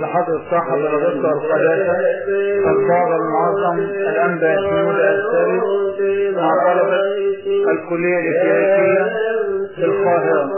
لحضرة صاحب الرضا والقداسة البابا المعظم الأنبا شمولة الثالث مع طلبة الكلية الإكليريكية في القاهرة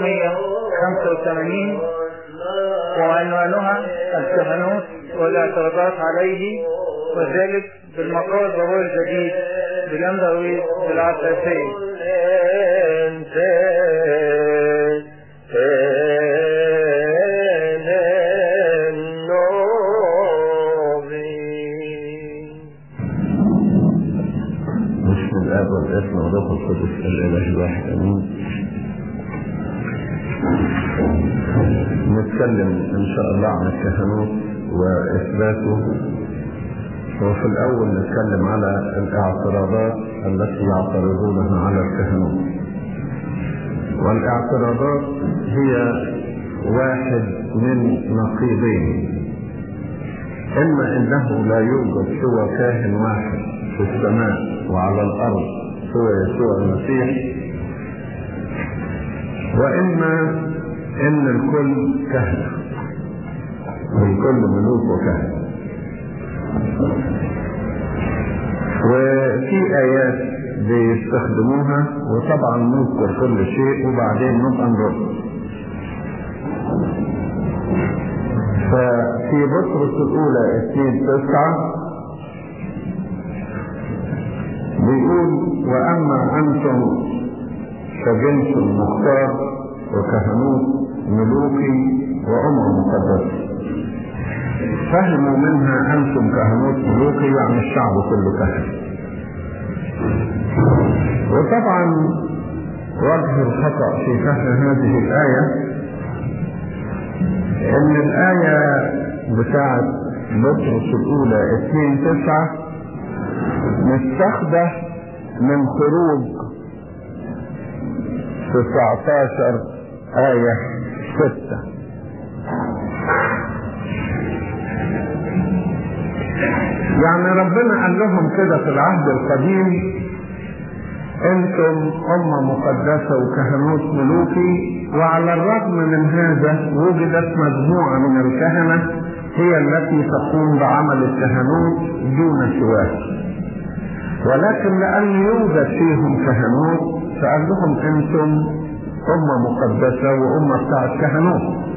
185 وعنوانها الكهنوت والاعتراضات عليه وذلك بالمقال ضروري الجديد بلندوي بالعباسية عن الكهنوت وإثباته. وفي الأول نتكلم على الاعتراضات التي يعترضونها على الكهنوت والاعتراضات هي واحد من نقيضين. إما إنه لا يوجد سوى كاهن واحد في السماء وعلى الأرض سوى يسوع المسيح. وإما إن الكل كهنه والكل ملوك وكهنه وفي آيات بيستخدموها وطبعا نذكر كل شيء وبعدين نبقى نرد ففي بطرس الأولى اثنين تسعة بيقول وأما أنتم فجنس مختار وكهنوت ملوكي وامم مقدسه فهموا منها أنتم كهنوت ملوكي يعني الشعب كله كهنه وطبعا وجه الخطأ في فهم هذه الآية إن الآية بتاعت بطرس الأولى اثنين تسعة مستخدة من خروج 19 آية 6 يعني ربنا قال لهم كده في العهد القديم أنتم أمة مقدسة وكهنوت ملوكي وعلى الرغم من هذا وجدت مجموعة من الكهنة هي التي تقوم بعمل الكهنوت دون سواه. ولكن لأن يوجد فيهم كهنوت فقال لهم أنتم أمة مقدسة وأمة بتاعت كهنوت.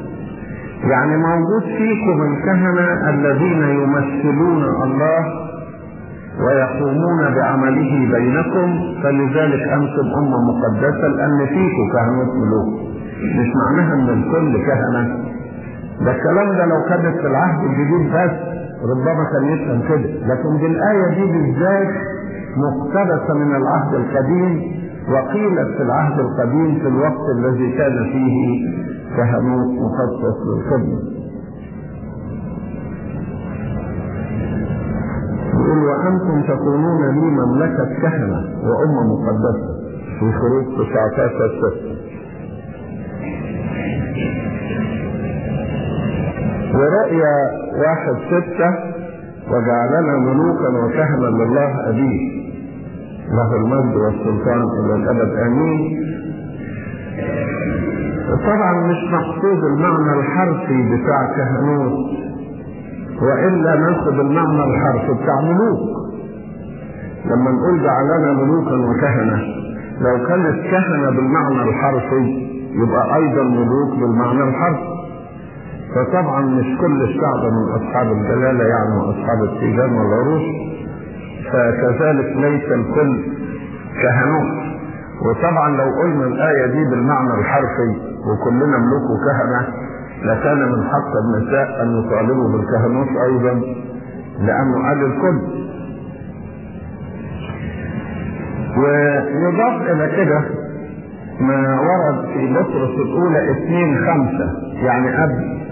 يعني موجود فيكم الكهنة الذين يمثلون الله ويقومون بعمله بينكم فلذلك أنتم أمة مقدسة لأن فيكم كهنوت ملوك. مش معناها أن الكل كهنة. ده الكلام ده لو كانت في العهد الجديد بس ربما كان يفهم كده. لكن دي الآية دي بالذات مقتبسة من العهد القديم وقيلت في العهد القديم في الوقت الذي كان فيه كهنوت مخصص للخدمة يقول وأنتم تكونون لي مملكة كهنة وأمة مقدسة في خروج 19 6 ورؤيا واحد ستة وجعلنا ملوكا وكهنا لله أبيه. له المجد والسلطان إلى الأبد آمين. طبعا مش مقصود المعنى الحرفي بتاع كهنوت وإلا ناخد المعنى الحرفي بتاع ملوك. لما نقول جعلنا ملوكا وكهنة لو كانت كهنة بالمعنى الحرفي يبقى أيضا ملوك بالمعنى الحرفي. فطبعا مش كل الشعب من أصحاب الجلاله يعني وأصحاب التيجان والعروش فكذلك ليس الكل كهنوت. وطبعا لو قلنا الآية دي بالمعنى الحرفي وكلنا ملوك وكهنه لكان من حق النساء أن يطالبوا بالكهنوت أيضا لأنه قال الكل. ويضاف إلى كده ما ورد في بطرس الأولى اثنين خمسة يعني قبل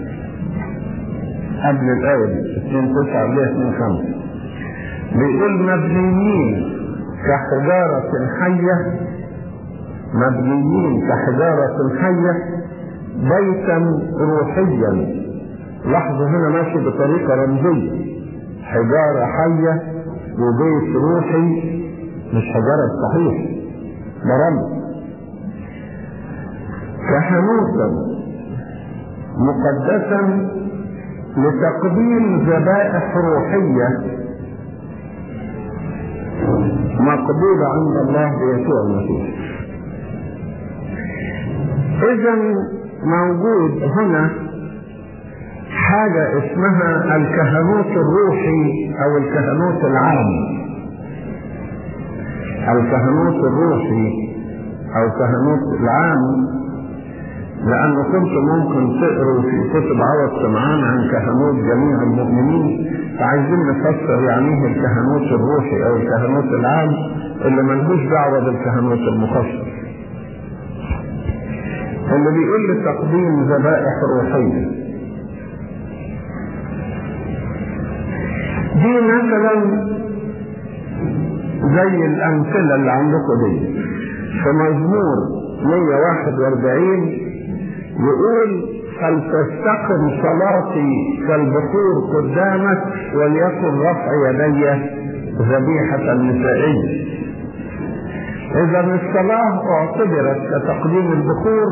قبل الآية دي اثنين تسعة قبلها اثنين خمسة؟ بيقول مبنيين. كحجارة حية مبنيين كحجارة حية بيتا روحيا. لاحظوا هنا ماشي بطريقة رمزية. حجارة حية وبيت روحي مش حجارة صحيح. ده رمز. مقدسا لتقديم ذبائح روحية مقبولة عند الله بيسوع المسيح. إذا موجود هنا حاجة اسمها الكهنوت الروحي أو الكهنوت العام الكهنوت الروحي أو كهنوت العام لأنه كنت ممكن تقروا في كتب عوض سمعان عن كهنوت جميع المؤمنين. فعايزين نفسر يعني إيه الكهنوت الروحي أو الكهنوت العام اللي ملهوش دعوة بالكهنوت المخصص. اللي بيقول تقديم ذبائح روحية. دي مثلا زي الأمثلة اللي عندكم دي. في مزمور 141 يقول فلتستقم صلاتي كالبخور قدامك وليكن رفع يدي ذبيحة نسائية إذا الصلاة اعتبرت كتقديم البخور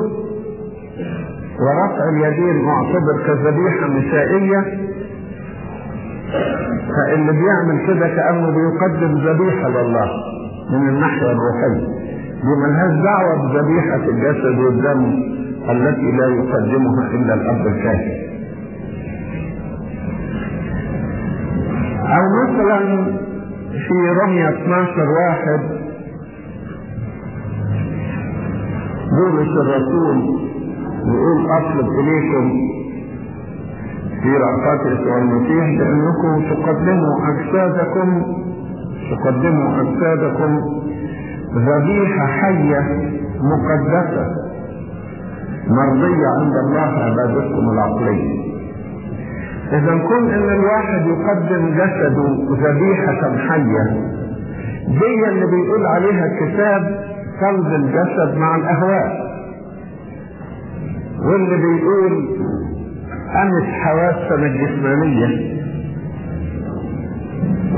ورفع اليدين معتبر كذبيحة نسائية فاللي بيعمل كده كأنه بيقدم ذبيحة لله من الناحية الروحية. دي ملهاش دعوة بذبيحة الجسد والدم. التي لا يقدمها إلا الأب الكاهن أو مثلا في رمية 12 واحد بولس الرسول يقول أطلب إليكم في رأفات يسوع المسيح بأنكم تقدموا أجسادكم تقدموا أجسادكم ذبيحة حية مقدسة. مرضية عند الله عبادتكم العقلية إذا كن إن الواحد يقدم جسده ذبيحة حية دي اللي بيقول عليها الكتاب قلب الجسد مع الأهواء. واللي بيقول أمس حواسنا الجسمانية.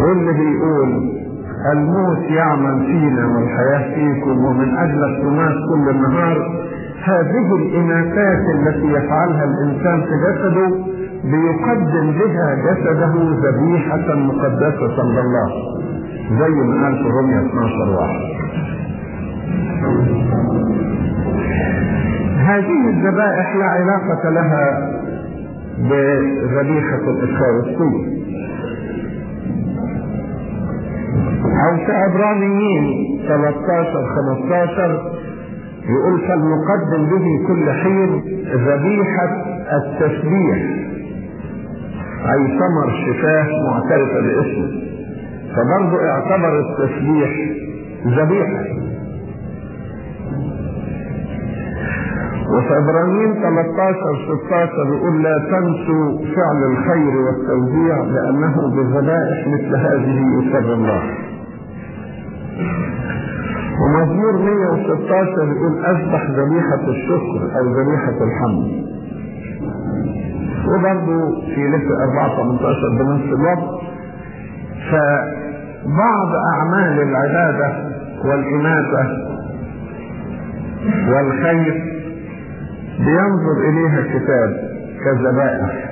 واللي بيقول الموت يعمل فينا والحياة فيكم ومن أجلك تمات كل النهار. هذه الإناثات التي يفعلها الإنسان في جسده بيقدم بها جسده ذبيحة مقدسة لله زي ما قال في رومية 12 واحد. هذه الذبائح لا علاقة لها بذبيحة الإفخارستية أو في عبرانيين 13 15 يقول فلنقدم به كل حين ذبيحة التسبيح. أي ثمر شفاه معترفة باسمه. فبرضه اعتبر التسبيح ذبيحة. وفي عبرانيين 13 16 يقول لا تنسوا فعل الخير والتوزيع لأنه بالذبائح مثل هذه يسر الله. ومزمور 116 يقول أذبح ذبيحة الشكر أو ذبيحة الحمد. وبرضه في لسه 4 18 بنفس الوقت. فبعض أعمال العبادة والإماتة والخير بينظر إليها الكتاب كذبائح.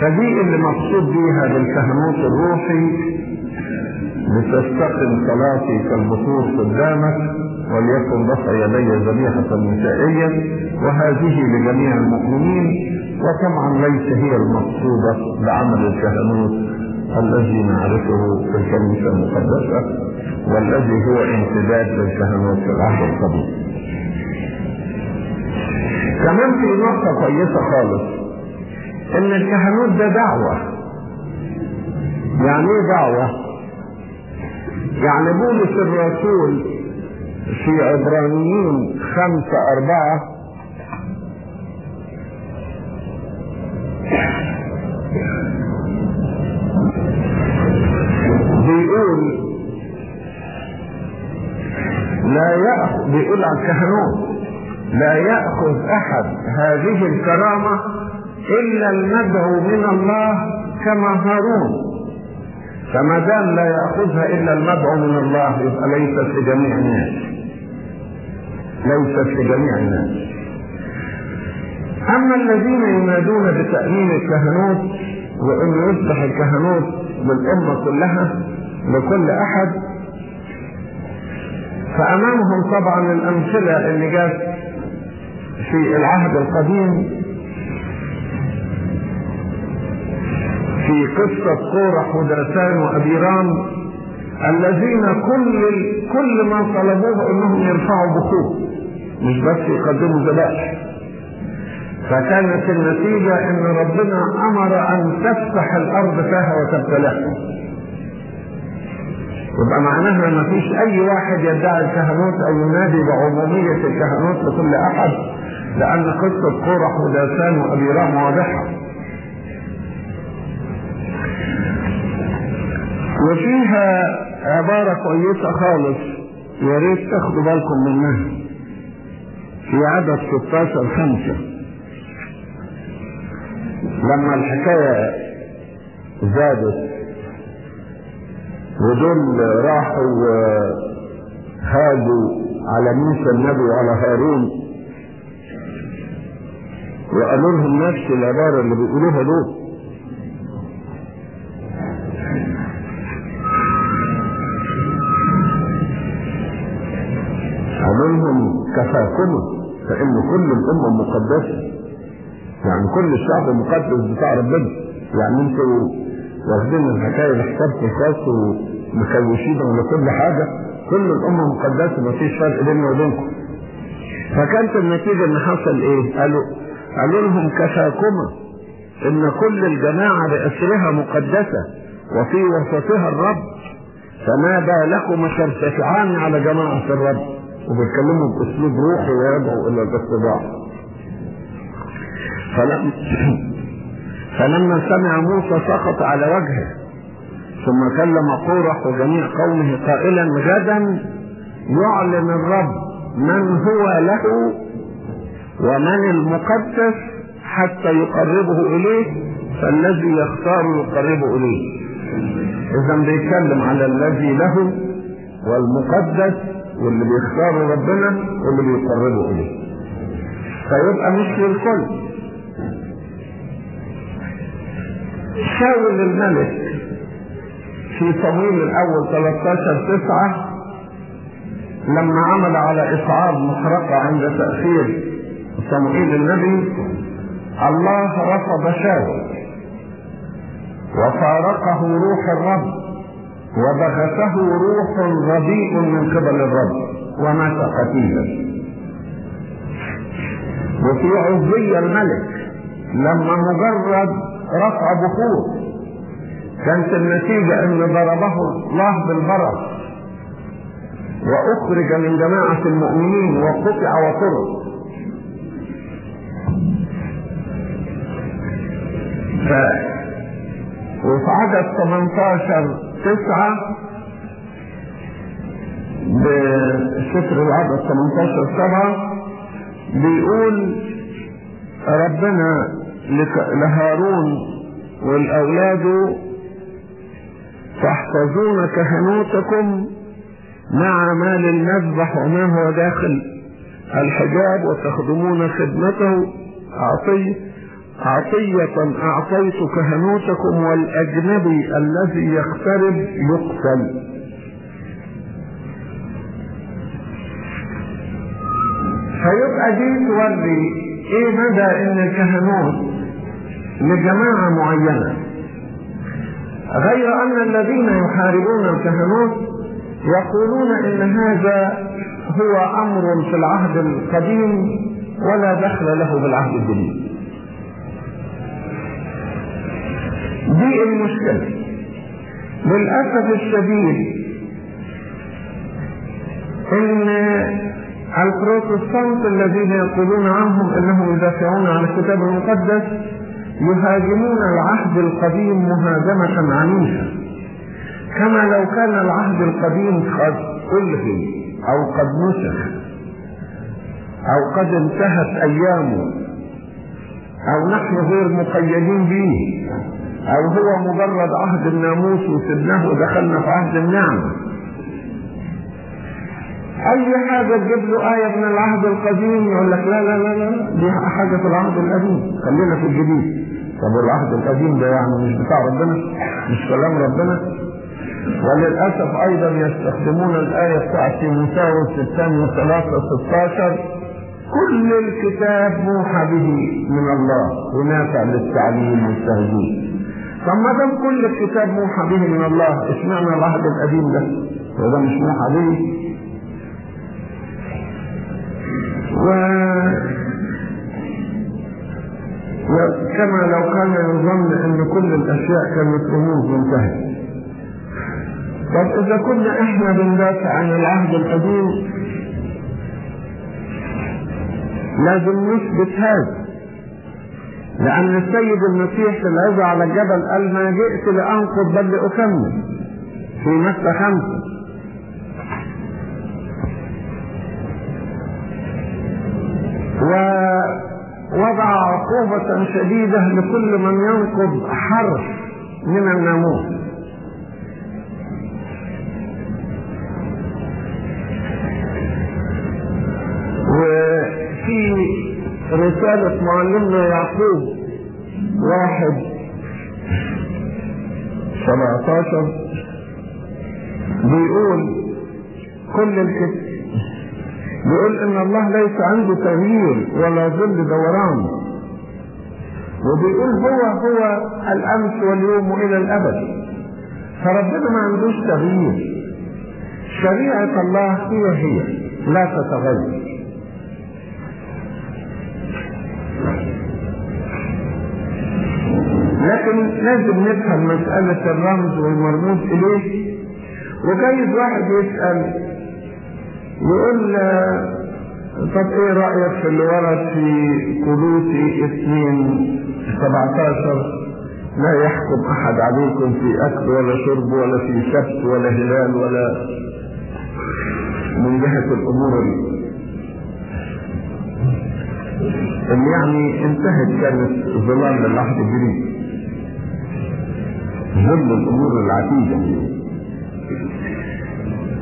فدي اللي مقصود بيها بالكهنوت الروحي لتستقم صلاتي كالبخور قدامك وليكن رفع يدي ذبيحة نسائية وهذه لجميع المؤمنين وطبعا ليس هي المقصودة بعمل الكهنوت الذي نعرفه في الكنيسة المقدسة والذي هو امتداد للكهنوت في العهد القديم. كمان في نقطة كويسة خالص إن الكهنوت ده دعوة. يعني إيه دعوة؟ يعني بولس الرسول في عبرانيين خمسة أربعة. بيقول لا يأخذ بيقول على الكهنوت لا يأخذ أحد هذه الكرامة إلا المدعو من الله كما هارون. فما دام لا يأخذها إلا المدعو من الله يبقى ليست لجميع الناس؟ ليست لجميع الناس. أما الذين ينادون بتأمين الكهنوت وأن يصبح الكهنوت للأمة كلها لكل أحد فأمامهم طبعا الأمثلة اللي جت في العهد القديم في قصة قورح ودرسان وأبيرام الذين كل كل ما طلبوه إنهم يرفعوا بخور مش بس يقدموا ذبائح فكانت النتيجة إن ربنا أمر أن تفتح الأرض فيها وتبتلعهم يبقى معناها ما فيش أي واحد يدعي الكهنوت أو ينادي بعمومية الكهنوت لكل أحد لأن قصة قورح وداسان وابيرام واضحة. وفيها عبارة كويسة خالص. يا ريت تاخدوا بالكم منها. في عدد 16 خمسة. لما الحكاية زادت ودول راحوا هاجوا على موسى النبي وعلى هارون. وقالوا لهم نفس العبارة اللي بيقولوها دول. قالوا كفاكم فإن كل الأمة مقدسة. يعني كل الشعب مقدس بتاع ربنا. يعني أنتوا واخدين الحكاية لحسابكم الخاص ومكوشين ولا كل حاجة. كل الأمة مقدسة مفيش فرق بيننا وبينكم. فكانت النتيجة إن حصل إيه؟ قالوا قالوا لهم كفاكما إن كل الجماعة بأسرها مقدسة وفي وسطها الرب. فما بالكم ترتفعان على جماعة الرب. وبيتكلموا بأسلوب روحي ويدعو إلى الاتباع فلم فلما سمع موسى سقط على وجهه ثم كلم قورح وجميع قومه قائلا غدا يعلن الرب من هو له ومن المقدس حتى يقربه إليه فالذي يختار يقربه إليه. اذا بيتكلم على الذي له والمقدس واللي بيختاره ربنا واللي بيقربه إليه. فيبقى مش للكل. شاول الملك في صمويل الأول 13 9 لما عمل على اصعاد محرقه عند تأخير صموئيل النبي الله رفض شاول وفارقه روح الرب. وبغته روح رديء من قبل الرب ومات قتيلا وفي عزية الملك لما مجرد رفع بخور كانت النتيجة ان ضربه الله بالبرص وأخرج من جماعة المؤمنين وقطع وطرد ف وفي عدد 18 تسعة بسفر العدد 18 سبعة بيقول ربنا لهارون والأولاد تحفظون كهنوتكم مع مال المذبح وما هو داخل الحجاب وتخدمون خدمته. عطية عطية أعطيت كهنوتكم والأجنبي الذي يقترب يقتل. فيبقى دي توري إيه مدى ان الكهنوت لجماعة معينة. غير أن الذين يحاربون الكهنوت يقولون إن هذا هو أمر في العهد القديم ولا دخل له بالعهد الجديد. دي المشكلة. للأسف الشديد إن البروتستانت الذين يقولون عنهم إنهم يدافعون عن الكتاب المقدس يهاجمون العهد القديم مهاجمة عنيفة. كما لو كان العهد القديم قد ألغي أو قد نسخ أو قد انتهت أيامه أو نحن غير مقيدين به. أو هو مجرد عهد الناموس وسبناه ودخلنا في عهد النعمة أي حاجة تجيب له آية من العهد القديم يقول لك لا لا لا لا دي حاجة في العهد القديم. خلينا في الجديد. طب العهد القديم ده يعني مش بتاع ربنا مش كلام ربنا. وللأسف أيضا يستخدمون الآية بتاعت تيموثاوس الثانية 3 16 كل الكتاب موحى به من الله. ونافع للتعليم والتهذيب. طب ما دام كل الكتاب موحى به من الله. اشمعنى العهد القديم ده؟ وده مش موحى به و وكما لو كان يظن أن كل الأشياء كانت رموز منتهية. طب إذا كنا إحنا بندافع عن العهد القديم لازم نثبت هذا. لأن السيد المسيح في العظة على الجبل قال ما جئت لأنقض بل لأكمل. في متى خمسة. ووضع عقوبة شديدة لكل من ينقض حرف من الناموس. رسالة معلمنا يعقوب. واحد. سبعتاشر. بيقول كل الكتاب بيقول إن الله ليس عنده تغيير ولا ظل دوران. وبيقول هو هو الأمس واليوم والى الأبد. فربنا ما عندوش تغيير. شريعة الله هي هي لا تتغير. لازم نفهم مسألة الرمز والمرموز إليه. وجايز واحد يسأل يقول طب إيه رأيك في اللي ورد في كلوسي اثنين 17 لا يحكم أحد عليكم في أكل ولا شرب ولا في سبت ولا هلال ولا من جهة الأمور اللي يعني انتهت كانت ظلال العهد الجديد. ظل الأمور العتيدة.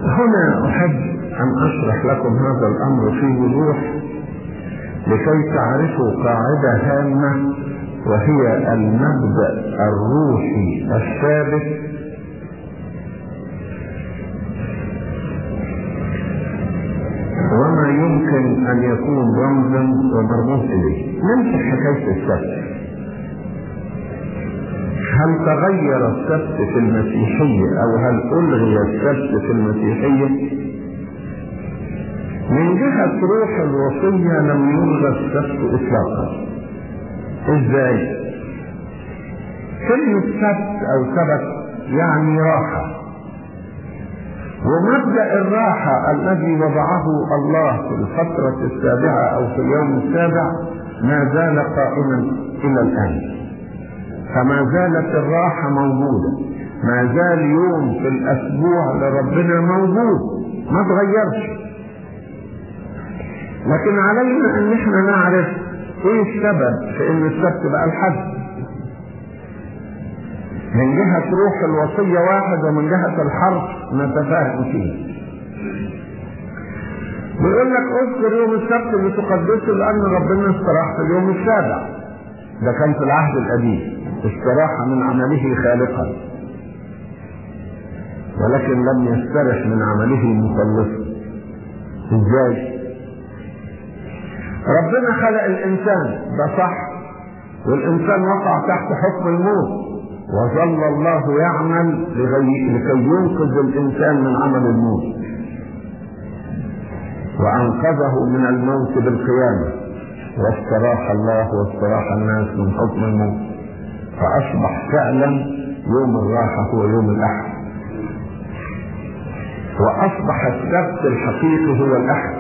هنا أحب أن أشرح لكم هذا الأمر في وضوح لكي تعرفوا قاعدة هامة وهي المبدأ الروحي الثابت. وما يمكن أن يكون رمزا ومرموز إليه نمسك حكاية السبت. هل تغير السبت في المسيحية أو هل ألغي السبت في المسيحية؟ من جهة روح الوصية لم يلغى السبت إطلاقا إزاي؟ كلمة سبت أو سبت يعني راحة ومبدأ الراحة الذي وضعه الله في الفترة السابعة أو في اليوم السابع ما زال قائما إلى الآن فما زالت الراحة موجودة. ما زال يوم في الأسبوع لربنا موجود. ما تغيرش. لكن علينا أن إحنا نعرف إيه السبب في إن السبت بقى الحد من جهة روح الوصية واحد ومن جهة الحرف نتفاهم فيه. بيقول لك اذكر يوم السبت لتقدسه لأن ربنا استراح في اليوم السابع. ده كان في العهد القديم. استراح من عمله خالقا. ولكن لم يسترح من عمله مخلصا إزاي ربنا خلق الإنسان ده صح والإنسان وقع تحت حكم الموت. وظل الله يعمل. لكي ينقذ الإنسان من عمل الموت. وأنقذه من الموت بالقيامة. واستراح الله واستراح الناس من حكم الموت. فأصبح فعلا يوم الراحة هو يوم الأحد. وأصبح السبت الحقيقي هو الأحد.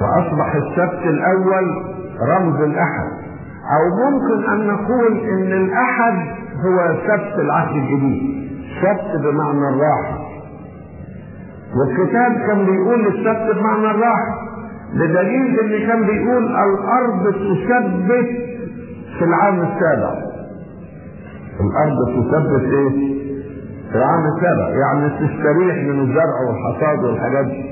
وأصبح السبت الأول رمز الأحد. أو ممكن أن نقول إن الأحد هو سبت العهد الجديد. سبت بمعنى الراحة. والكتاب كان بيقول السبت بمعنى الراحة. بدليل إن كان بيقول الأرض تثبت في العام السابع. الأرض تثبت إيه؟ في العام السابع يعني تستريح من الزرع والحصاد والحاجات دي.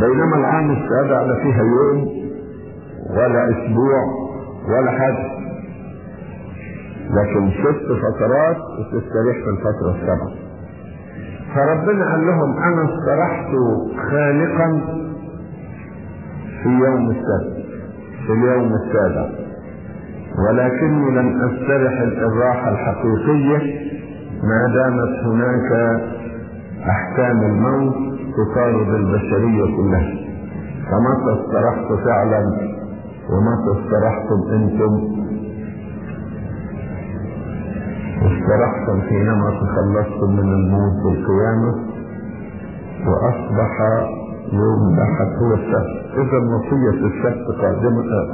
بينما العام السابع لا فيها يوم ولا أسبوع ولا حاجة. لكن ست فترات وتستريح في الفترة السابعة. فربنا قال لهم أنا استرحت خالقا في يوم السبت في اليوم السابع. ولكني لم أسترح الراحة الحقيقية ما دامت هناك أحكام الموت تطارد البشرية كلها. فمتى استرحت فعلا ومتى استرحتم أنتم؟ استرحتم حينما تخلصتم من الموت والقيامة وأصبح يوم الاحد هو السبت. اذا وصية السبت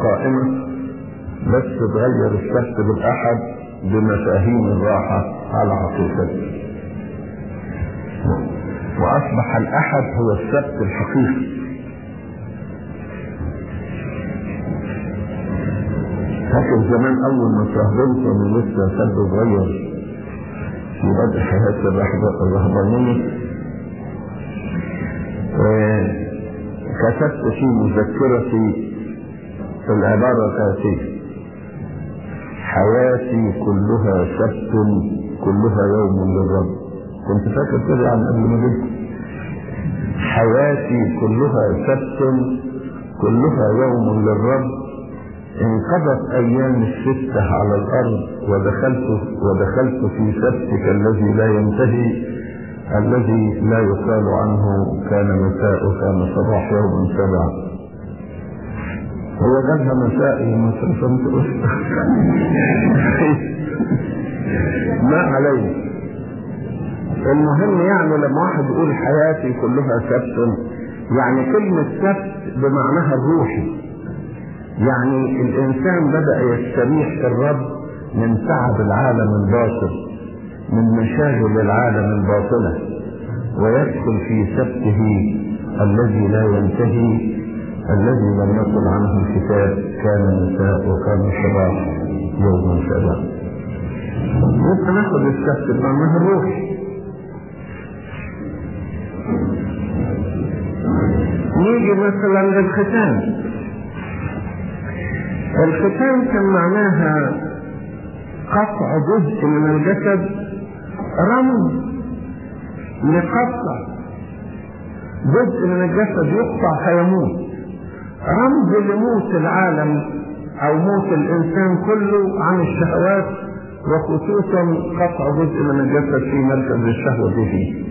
قائمة. بس تغير السبت بالأحد بمفاهيم الراحة على حقيقته وأصبح الأحد هو السبت الحقيقي. فاكر زمان أول ما استهدلت وأنا لسه شاب صغير في بدء حياتي الرهبانية. كتبت في مذكرتي العبارة الآتية حياتي كلها سبت كلها يوم للرب. كنت فاكر كده عن قبل ما جيت؟ حياتي كلها سبت كلها يوم للرب. انقضت أيام الستة على الأرض ودخلت ودخلت في سبتك الذي لا ينتهي الذي لا يقال عنه كان مساء كان صباح يوم سبع. هو جالها مسائي فهمت ما عليه المهم يعني لما واحد يقول حياتي كلها سبت يعني كلمة سبت بمعناها الروحي. يعني الإنسان بدأ يستريح الرب من تعب العالم الباطل من مشاغل العالم الباطلة ويدخل في سبته الذي لا ينتهي الذي لم يقل عنه الكتاب كان مساء وكان صباح يوم سبع يبقى ناخد السبت بمعنى الروح نيجي مثلا للختان. الختان كان معناها قطع جزء من الجسد رمز لقطع جزء من الجسد يقطع فيموت. رمز لموت العالم أو موت الإنسان كله عن الشهوات وخصوصا قطع جزء من الجسد في مركز الشهوة به.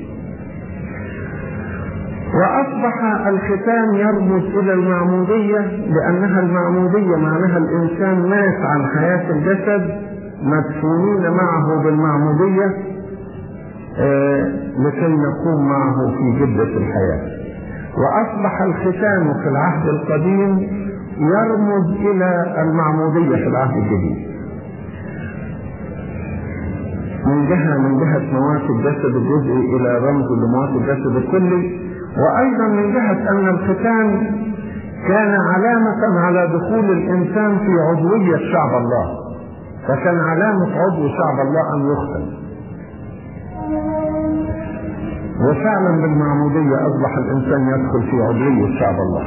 وأصبح الختان يرمز إلى المعمودية لأنها المعمودية معناها الإنسان مات عن حياة الجسد مدفونين معه بالمعمودية آه لكي نقوم معه في جدة الحياة. وأصبح الختان في العهد القديم يرمز إلى المعمودية في العهد الجديد. من جهة من جهة موات الجسد الجزئي إلى رمز لموات الجسد الكلي وأيضا من جهة أن الختان كان علامة على دخول الإنسان في عضوية شعب الله فكان علامة عضو شعب الله أن يختن وفعلا بالمعمودية أصبح الإنسان يدخل في عضوية شعب الله.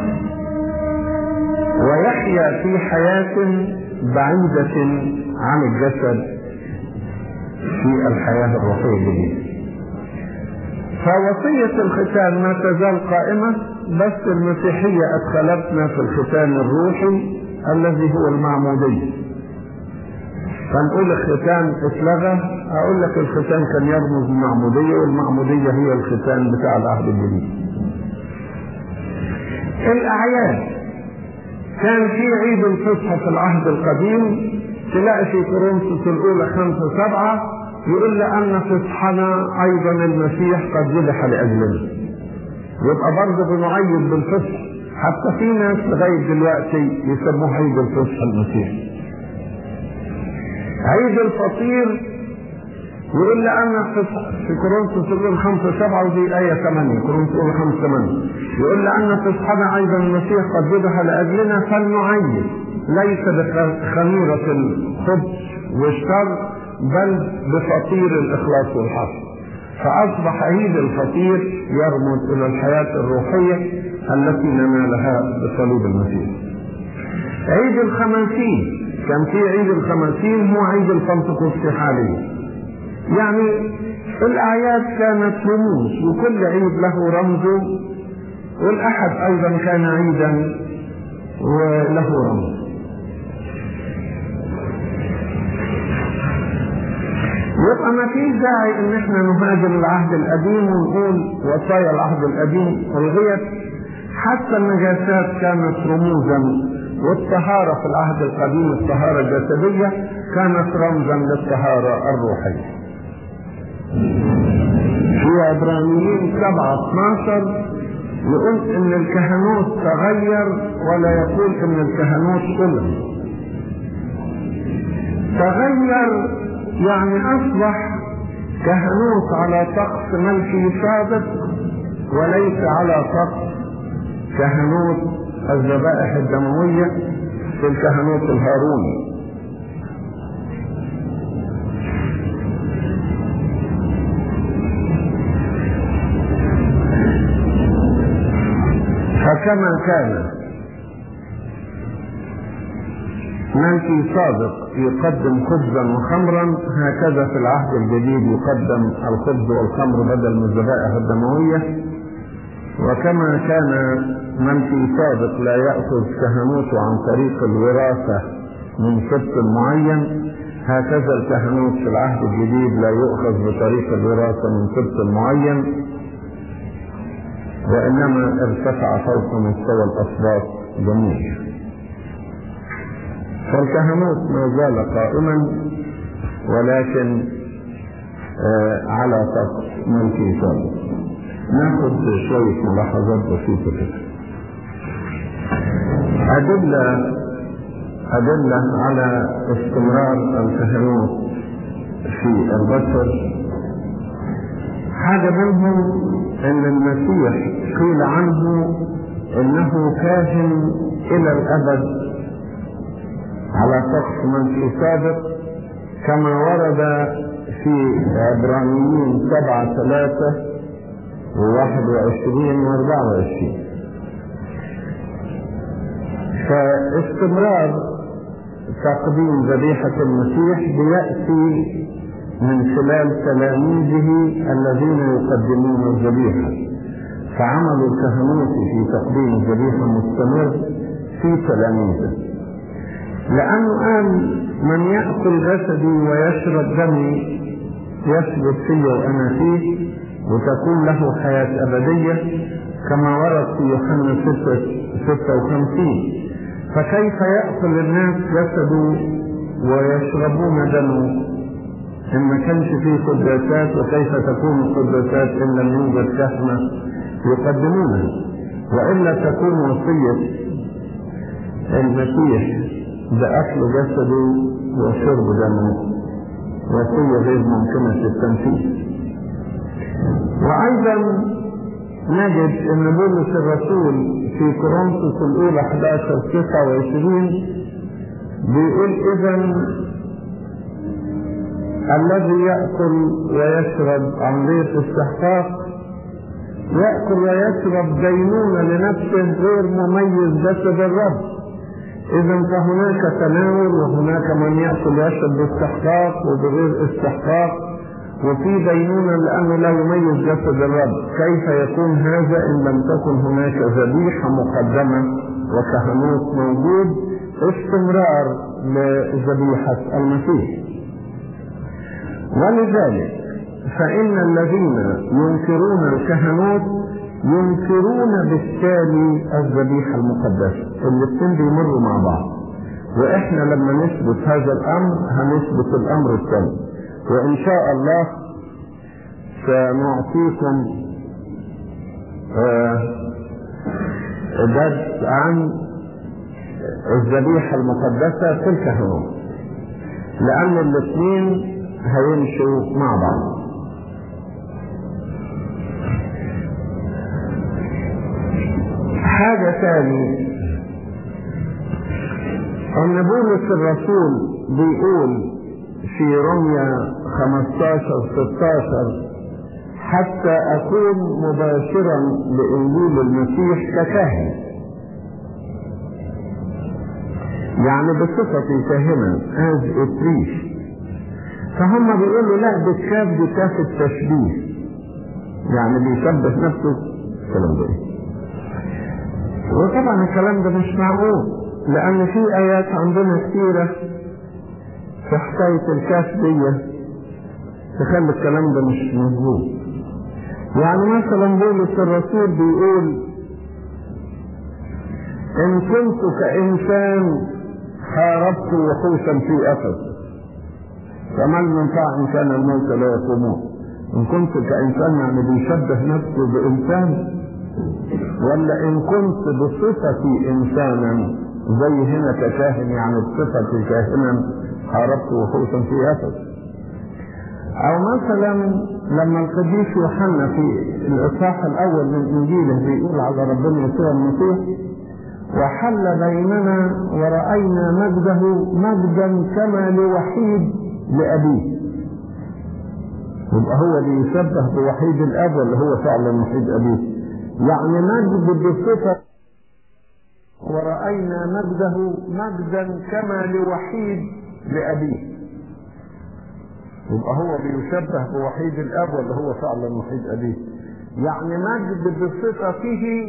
ويحيا في حياة بعيدة عن الجسد في الحياة الروحية الجديدة فوصية الختان ما تزال قائمة بس المسيحية أدخلتنا في الختان الروحي الذي هو المعمودية. فنقول الختان اتلغى أقول لك الختان كان يرمز المعمودية والمعمودية هي الختان بتاع العهد الجديد. الأعياد. كان في عيد الفصح في العهد القديم تلاقي في كورنثوس الأولى خمسة سبعة يقول لأن فصحنا أيضا المسيح قد ذبح لأجلنا يبقى برضه بنعيد بالفصح. حتى في ناس لغاية دلوقتي يسموه عيد الفصح المسيح. عيد الفطير يقول لأن في كورنثوس الأولى 5 7 ودي آية 8 كورنثوس الأولى 5 8 يقول لأن فصحنا أيضا المسيح قد ذبح لأجلنا فلنعيد. ليس بخميرة الخبز والشر بل بفطير الإخلاص والحق فأصبح عيد الفطير يرمز إلى الحياة الروحية التي ننالها بصليب المسيح. عيد الخمسين كان في عيد الخمسين هو عيد البنتكوست حاليا يعني الأعياد كانت رموز وكل عيد له رمزه والأحد أيضا كان عيدا وله رمز. يبقى ما فيش داعي إن إحنا نهاجم العهد القديم ونقول وصايا العهد القديم الغيت حتى النجاسات كانت رموزا والطهارة في العهد القديم الطهارة الجسدية كانت رمزا للطهارة الروحية. في عبرانيين 7 12 يقول إن الكهنوت تغير ولا يقول إن الكهنوت كله تغير يعني أصبح كهنوت على طقس ملكي سابق وليس على طقس كهنوت الذبائح الدموية في الكهنوت الهاروني. فكما كان. ملكي صادق يقدم خبزا وخمرا. هكذا في العهد الجديد يقدم الخبز والخمر بدل من الذبائح الدموية. وكما كان ملكي صادق لا يأخذ كهنوته عن طريق الوراثة من سبط معين. هكذا الكهنوت في العهد الجديد لا يؤخذ بطريق الوراثة من سبط معين. وإنما ارتفع فوق مستوى الأصوات جميعا. فالكهنوت ما زال قائما ولكن آه على طقس ملكي سابق نأخذ شوية ملاحظات بسيطة كده. أدلة أدلة على استمرار الكهنوت في البشر. حاجة منهم أن المسيح قيل عنه إنه كاهن إلى الأبد. على طقس من سابق كما ورد في عبرانيين سبعة ثلاثة وواحد وعشرين وأربعة وعشرين. فاستمرار تقديم ذبيحة المسيح بيأتي من خلال تلاميذه الذين يقدمون الذبيحة. فعمل الكهنوت في تقديم الذبيحة مستمر في تلاميذه. لأنه قال من يأكل جسدي ويشرب دمي يثبت في وأنا فيه وتكون له حياة أبدية كما ورد في يوحنا 56 فكيف يأكل الناس جسده ويشربون دمه؟ إن ما كانش فيه قداسات وكيف تكون القداسات إن لم يوجد كهنة يقدمونها؟ وإلا تكون وصية المسيح بأكل جسده وشرب دمه وصية غير ممكنة التنفيذ وأيضا نجد أن بولس الرسول في كورنثوس الأولى 11 29 بيقول إذا الذي يأكل ويشرب عن غير استحقاق يأكل ويشرب دينونة لنفسه غير مميز جسد الرب. إذا فهناك تناول وهناك من يأكل ويشرب باستحقاق وبغير استحقاق وفي دينونة لأنه لا يميز جسد الرب. كيف يكون هذا إن لم تكن هناك ذبيحة مقدمة وكهنوت موجود؟ استمرار لذبيحة المسيح. ولذلك فإن الذين ينكرون الكهنوت ينكرون بالتالي الذبيحة المقدسة الاثنين بيمروا مع بعض. وإحنا لما نثبت هذا الأمر هنثبت الأمر الثاني. وإن شاء الله سنعطيكم درس عن الذبيحة المقدسة في الكهنوت. لأن الاثنين هيمشوا مع بعض. حاجة ثانية. أن بولس الرسول بيقول في رمية 15 16 حتى أكون مباشرا لإنجيل المسيح ككاهن. يعني بصفتي كاهنا as a priest. فهم بيقولوا لا بالكاف دي كاف التشبيه يعني بيشبه نفسه. الكلام ده. وطبعا الكلام ده مش معقول لأن في آيات عندنا كثيرة في حكاية الكاف دي تخلي الكلام ده مش مظبوط. يعني مثلا بولس الرسول بيقول إن كنت كإنسان حاربت وحوشا في أفس فما المنفع إن كان الموت لا يقومون إن كنت كإنسان يعني بيشبه نفسه بإنسان؟ ولا إن كنت بصفتي إنسانا زي هنا ككاهن يعني بصفتي كاهنا حاربت وحوشا في أفس أو مثلا لما القديس يوحنا في الإصحاح الأول من إنجيله بيقول على ربنا يسوع المسيح وحل بيننا ورأينا مجده مجدا كما لوحيد لأبيه. يبقى هو اللي يشبه بوحيد الأب ولا هو فعلا وحيد أبيه. يعني مجد بصفة ورأينا مجده مجدا كما لوحيد لأبيه. يبقى هو بيشبه بوحيد الأب ولا هو فعلا وحيد أبيه. يعني مجد بصفته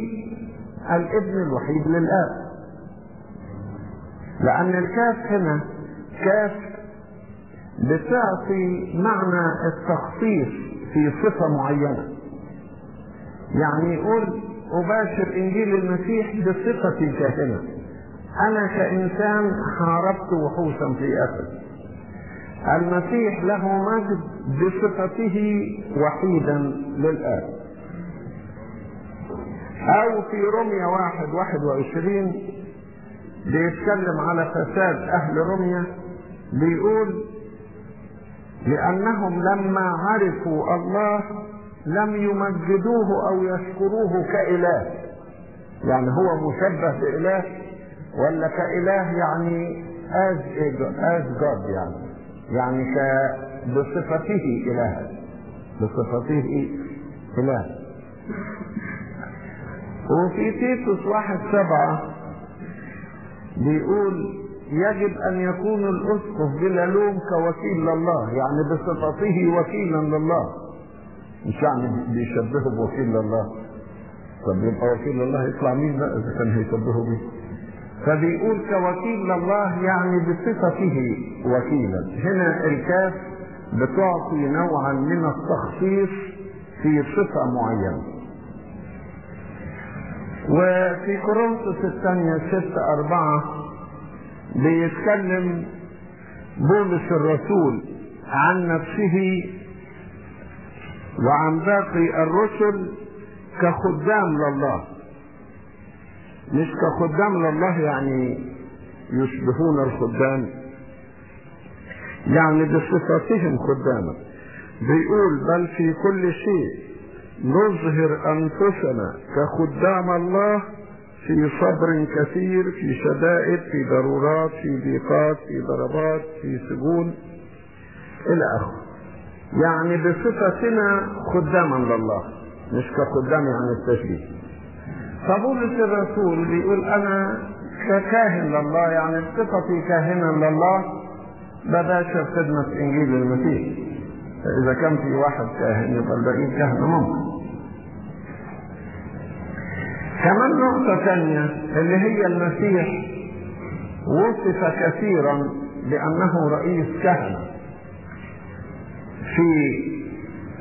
الابن الوحيد للأب. لأن الكاف هنا كاف بتعطي معنى التخصيص في صفة معينة. يعني يقول أباشر إنجيل المسيح بصفتي كاهنة أنا كإنسان حاربت وحوشا في أفس المسيح له مجد بصفته وحيدا للآب أو في رمية واحد واحد وعشرين بيتكلم على فساد أهل رمية بيقول لأنهم لما عرفوا الله لم يمجدوه أو يشكروه كإله. يعني هو مشبه بإله ولا كإله يعني as as God يعني. يعني بصفته إلها بصفته إله. وفي تيتوس واحد سبعة بيقول يجب أن يكون الأسقف بلا لوم كوكيل لله يعني بصفته وكيلا لله. مش يعني بيشبهه بوكيل لله. طب يبقى وكيل الله يطلع مين بقى إذا كان هيشبهه بيه؟ فبيقول كوكيل لله يعني بصفته وكيلا. هنا الكاف بتعطي نوعا من التخصيص في صفة معينة. وفي كورنثوس الثانية ستة أربعة بيتكلم بولس الرسول عن نفسه وعن باقي الرسل كخدام لله. مش كخدام لله يعني يشبهون الخدام. يعني بصفتهم خداما بيقول بل في كل شيء نظهر أنفسنا كخدام الله في صبر كثير في شدائد في ضرورات في ضيقات في ضربات في سجون. إلى آخره. يعني بصفتنا خداما لله مش كخدام يعني التشبيه فبولس الرسول بيقول أنا ككاهن لله يعني بصفتي كاهنا لله بباشر خدمة إنجيل المسيح. فاذا كان في واحد كاهن يبقى الباقيين كهنة ممكن. كمان نقطة ثانية اللي هي المسيح وصف كثيرا بأنه رئيس كهنة. في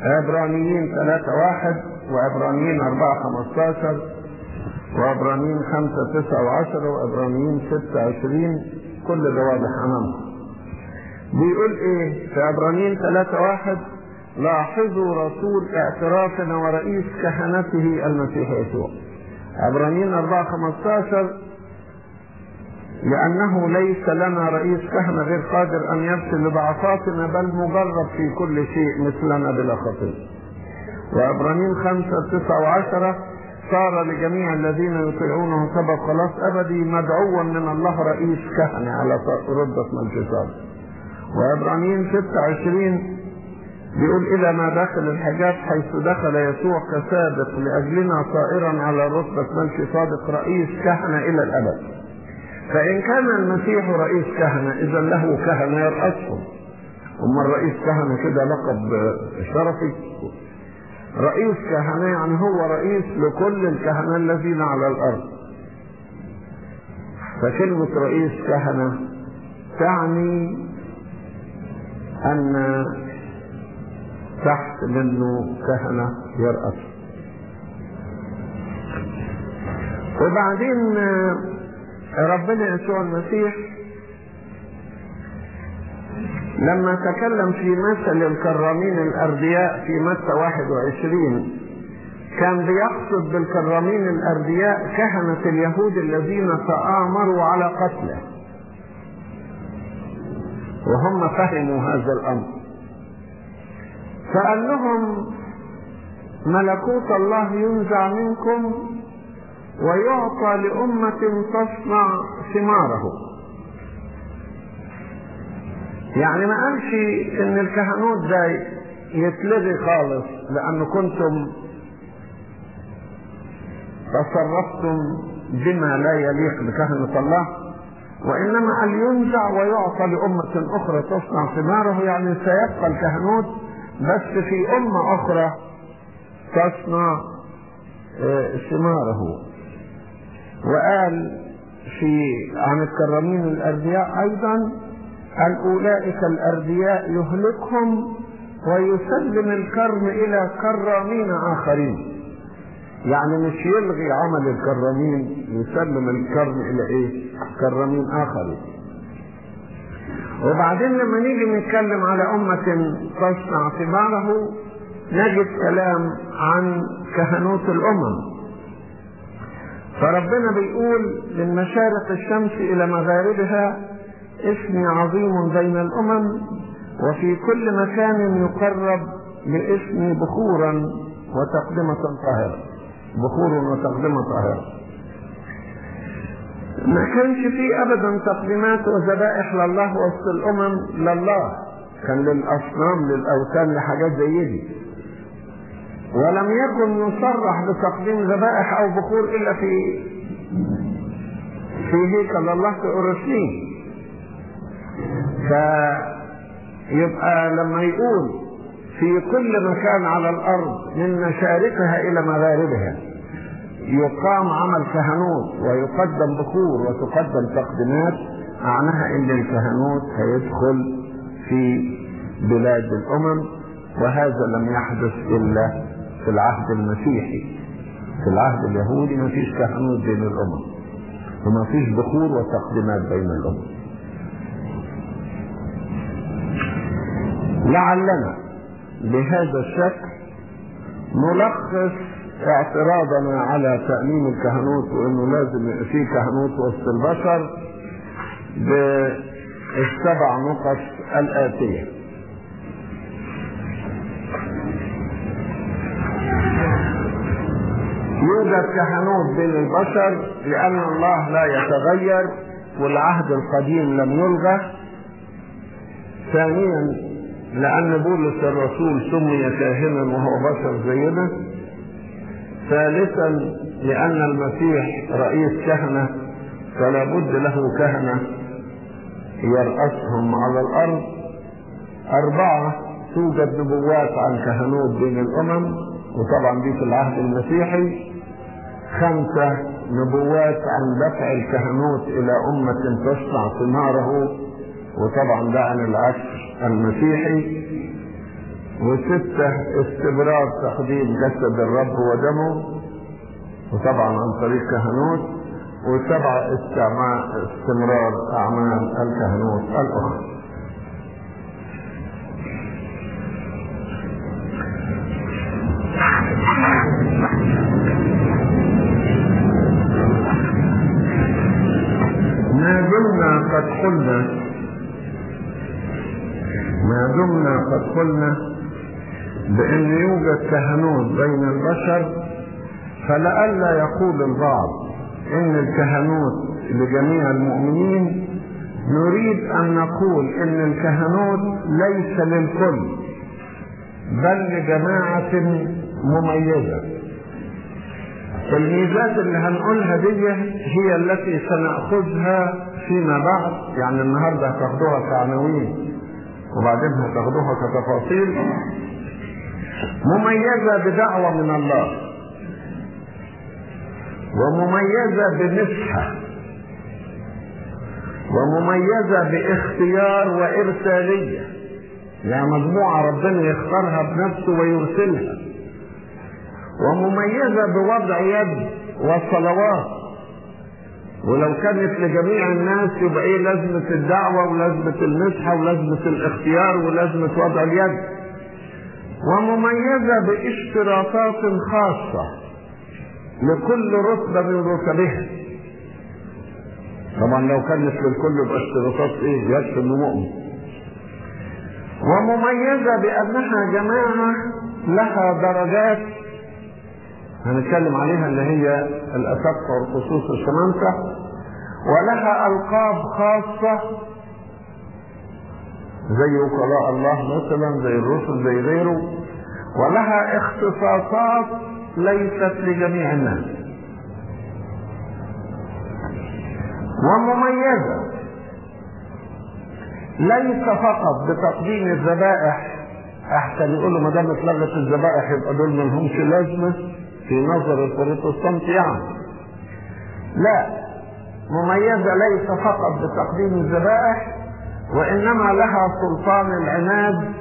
عبرانيين ثلاثة واحد وعبرانيين أربعة خمستاشر وعبرانيين خمسة تسعة وعشرة وعبرانيين ستة عشرين كل ده واضح أمامكم بيقول إيه؟ في عبرانيين ثلاثة واحد لاحظوا رسول اعترافنا ورئيس كهنته المسيح يسوع. عبرانيين 4 15 لأنه ليس لنا رئيس كهنة غير قادر أن يرسل لضعفاتنا بل مجرب في كل شيء مثلنا بلا خطية وعبرانيين 5 9 و10 صار لجميع الذين يطيعونه سبب خلاص أبدي مدعوا من الله رئيس كهنة على رتبة ملكسار وعبرانيين 26 بيقول إلى ما داخل الحجاب حيث دخل يسوع كسابق لأجلنا صائرا على رتبة ملك صادق رئيس كهنة إلى الأبد. فإن كان المسيح رئيس كهنة إذا له كهنة يرأسهم أما الرئيس كهنة كده لقب شرفي. رئيس كهنة يعني هو رئيس لكل الكهنة الذين على الأرض. فكلمة رئيس كهنة تعني أن تحت منه كهنة يرأس. وبعدين ربنا يسوع المسيح لما تكلم في مثل الكرامين الأردياء في متى 21 كان بيقصد بالكرامين الأردياء كهنة اليهود الذين تآمروا على قتله. وهم فهموا هذا الأمر. فقال لهم ملكوت الله ينزع منكم ويعطى لأمة تصنع ثماره. يعني ما قالش إن الكهنوت ده يتلغي خالص لأن كنتم تصرفتم بما لا يليق بكهنة الله وإنما قال ينزع ويعطى لأمة أخرى تصنع ثماره يعني سيبقى الكهنوت بس في أمة أخرى تصنع ثماره. وقال في عن الكرامين الأردياء أيضا قال أولئك الأردياء يهلكهم ويسلم الكرم إلى كرامين آخرين. يعني مش يلغي عمل الكرامين يسلم الكرم إلى إيه؟ كرامين آخرين. وبعدين لما نيجي نتكلم على أمة تصنع ثماره نجد كلام عن كهنوت الأمم. فربنا بيقول من مشارق الشمس إلى مغاربها اسمي عظيم بين الأمم وفي كل مكان يقرب باسمي بخورا وتقدمة طاهرة. بخور وتقدمة طاهرة. ما كانش فيه ابدا تقديمات وذبائح لله وسط الأمم لله. كان للأصنام للأوثان لحاجات زي دي. ولم يكن يصرح بتقديم ذبائح أو بخور إلا في في هيكل الله في أورشليم. فيبقى لما يقول في كل مكان على الأرض من مشارقها إلى مغاربها. يقام عمل كهنوت ويقدم بخور وتقدم تقديمات معناها إن الكهنوت هيدخل في بلاد الأمم وهذا لم يحدث إلا في العهد المسيحي. في العهد اليهودي ما فيش كهنوت بين الأمم وما فيش بخور وتقديمات بين الأمم. لعلنا بهذا الشكل نلخص اعتراضنا على تأمين الكهنوت وإنه لازم في كهنوت وسط البشر بالسبع نقط الآتية. يوجد كهنوت بين البشر لأن الله لا يتغير والعهد القديم لم يلغى. ثانيا لأن بولس الرسول سمي كاهنا وهو بشر زينا. ثالثا لأن المسيح رئيس كهنة فلا بد له كهنة يرأسهم على الأرض. أربعة توجد نبوات عن كهنوت بين الأمم وطبعا دي في العهد المسيحي. خمسة نبوات عن دفع الكهنوت إلى أمة تصنع ثماره وطبعا ده عن العصر المسيحي. وستة استمرار تقديم جسد الرب ودمه وطبعا عن طريق كهنوت وسبعة استمرار أعمال الكهنوت الأخرى قلنا ما دمنا قد قلنا بأن يوجد بين البشر فلئلا يقول البعض إن الكهنوت لجميع المؤمنين نريد أن نقول إن الكهنوت ليس للكل بل لجماعة مميزة. الميزات اللي هنقولها دي هي التي سنأخذها فيما بعد يعني النهاردة هتاخدوها كعناوين وبعدين هتاخدوها كتفاصيل. مميزة بدعوة من الله. ومميزة بمسحة ومميزة باختيار وإرسالية. يعني مجموعة ربنا يختارها بنفسه ويرسلها. ومميزة بوضع يد والصلوات. ولو كانت لجميع الناس يبقى إيه لازمة الدعوة ولازمة المسحة ولازمة الاختيار ولازمة وضع اليد. ومميزة باشتراطات خاصة لكل رتبة من رتبها. طبعا لو كانت للكل يبقى اشتراطات إيه؟ يكفي انه مؤمن ومميزة بأنها جماعة لها درجات هنتكلم عليها اللي هي الأسقة والخصوص الشمامسة ولها ألقاب خاصة زي وكلاء الله مثلا زي الرسل زي غيره. ولها اختصاصات ليست لجميع الناس. ومميزة. ليس فقط بتقديم الذبائح احسن يقولوا ما دام اتلغت الذبائح يبقى دول ما لهمش لازمة في نظر البروتستانت يعني. لا. مميزة ليس فقط بتقديم الذبائح وإنما لها سلطان العناد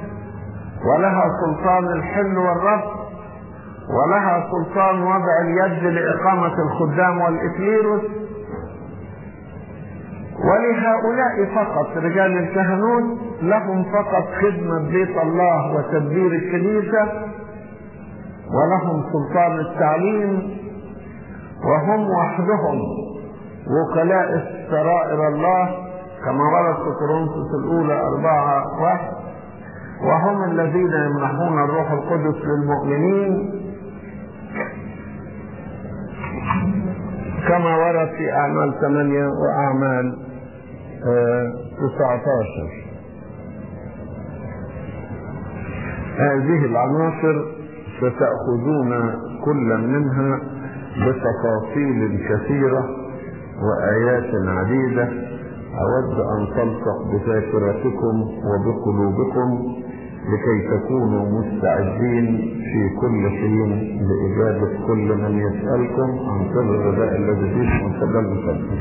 ولها سلطان الحل والرفض ولها سلطان وضع اليد لإقامة الخدام والإكليروس ولهؤلاء فقط رجال الكهنوت لهم فقط خدمة بيت الله وتدبير الكنيسة ولهم سلطان التعليم وهم وحدهم وكلاء سرائر الله. كما ورد في كورنثوس الأولى أربعة واحد وهم الذين يمنحون الروح القدس للمؤمنين. كما ورد في أعمال ثمانية وأعمال تسعة عشر هذه العناصر ستأخذون كل منها بتفاصيل كثيرة وآيات عديدة. أود أن تلصق بذاكرتكم وبقلوبكم لكي تكونوا مستعدين في كل حين لإجابة كل من يسألكم. عن سر الغذاء الذي فيه. من